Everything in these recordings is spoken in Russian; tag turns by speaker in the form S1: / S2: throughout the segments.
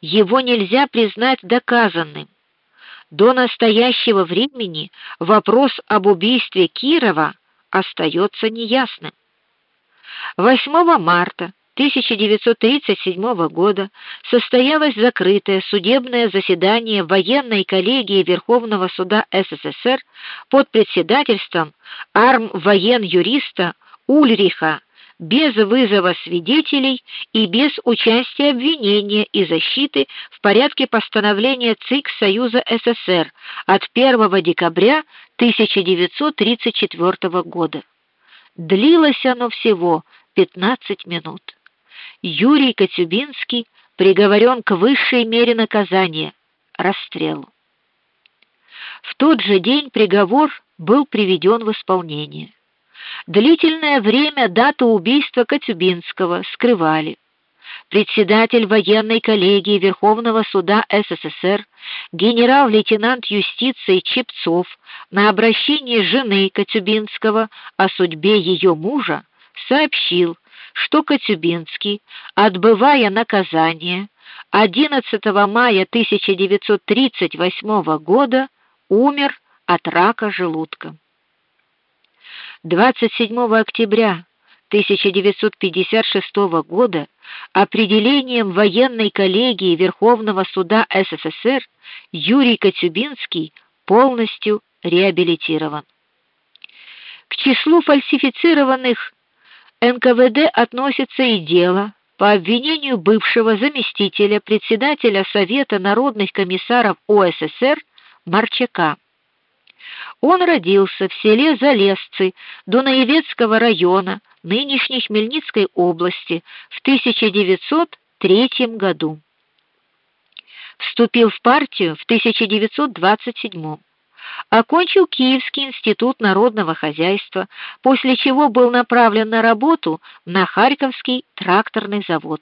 S1: его нельзя признать доказанным. До настоящего времени вопрос об убийстве Кирова остается неясным. 8 марта 1937 года состоялось закрытое судебное заседание военной коллегии Верховного суда СССР под председательством армвоен-юриста Ульриха без вызова свидетелей и без участия обвинения и защиты в порядке постановления ЦИК Союза СССР от 1 декабря 1934 года. Длилось оно всего 15 минут. Юрий Коцюбинский приговорен к высшей мере наказания расстрелу. В тот же день приговор был приведен в исполнение. Длительное время дату убийства Коцюбинского скрывали. Председатель военной коллегии Верховного суда СССР генерал-лейтенант юстиции Чепцов на обращение жены Коцюбинского о судьбе ее мужа сообщил, что Коцюбинский, отбывая наказание 11 мая 1938 года, умер от рака желудка. 27 октября 1956 года определением военной коллегии Верховного суда СССР Юрий Коцюбинский полностью реабилитирован. К числу фальсифицированных НКВД относится и дело по обвинению бывшего заместителя председателя Совета народных комиссаров ОССР Марчака. Он родился в селе Залесцы Дунаевецкого района нынешней Хмельницкой области в 1903 году. Вступил в партию в 1927. Окончил Киевский институт народного хозяйства, после чего был направлен на работу на Харьковский тракторный завод.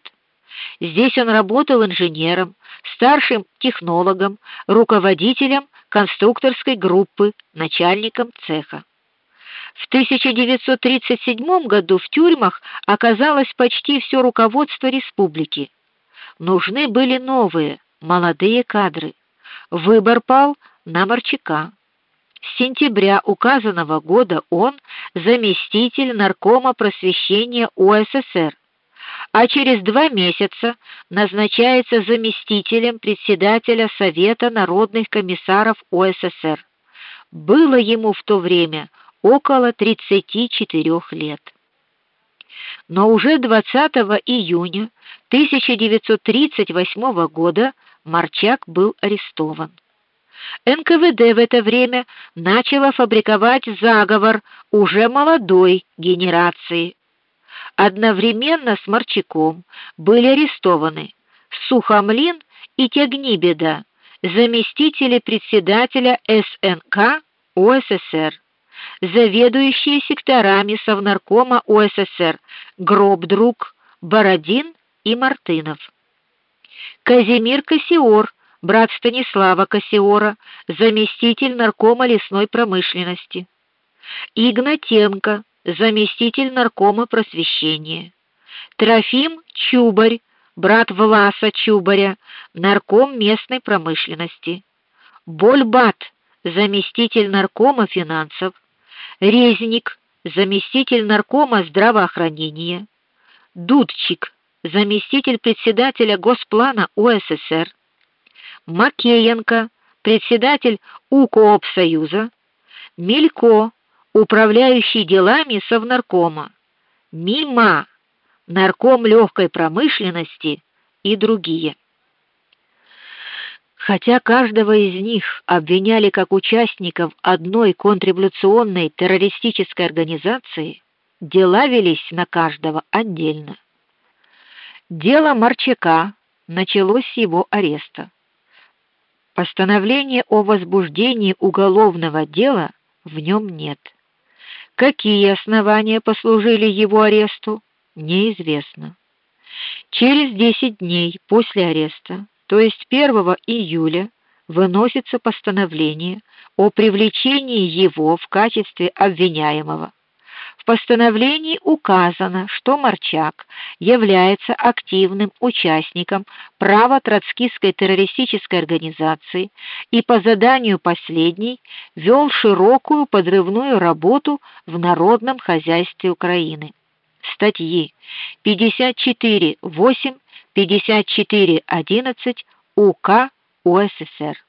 S1: Здесь он работал инженером, старшим технологом, руководителем конструкторской группы, начальником цеха. В 1937 году в тюрьмах оказалось почти все руководство республики. Нужны были новые, молодые кадры. Выбор пал на Марчака. С сентября указанного года он заместитель наркома просвещения УССР, а через два месяца назначается заместителем председателя Совета народных комиссаров УССР. Было ему в то время около 34 лет. Но уже 20 июня 1938 года Марчак был арестован. НКВД в это время начало фабриковать заговор уже молодой генерации. Одновременно с Марчаком были арестованы Сухомлин и Тягнибеда, заместители председателя СНК ОССР, заведующие секторами Совнаркома ОССР Гробдрук, Бородин и Мартынов. Казимир Кассиор, брат Станислава Кассиора, заместитель наркома лесной промышленности. Игнатенко, заместитель наркома просвещения. Трофим Чубарь, брат Власа Чубаря, нарком местной промышленности. Больбат, заместитель наркома финансов. Резник, заместитель наркома здравоохранения. Дудчик, заместитель председателя Госплана УССР. Макеенко, председатель УКООП-союза, Мелько, управляющий делами Совнаркома, Мима, нарком легкой промышленности и другие. Хотя каждого из них обвиняли как участников одной контрреволюционной террористической организации, дела велись на каждого отдельно. Дело Марчака началось с его ареста. Постановления о возбуждении уголовного дела в нем нет. Какие основания послужили его аресту, неизвестно. Через 10 дней после ареста, то есть 1 июля, выносится постановление о привлечении его в качестве обвиняемого. В постановлении указано, что Марчак является активным участником право-троцкистской террористической организации и по заданию последней вел широкую подрывную работу в народном хозяйстве Украины. Статьи 54.8, 54.11 УК УССР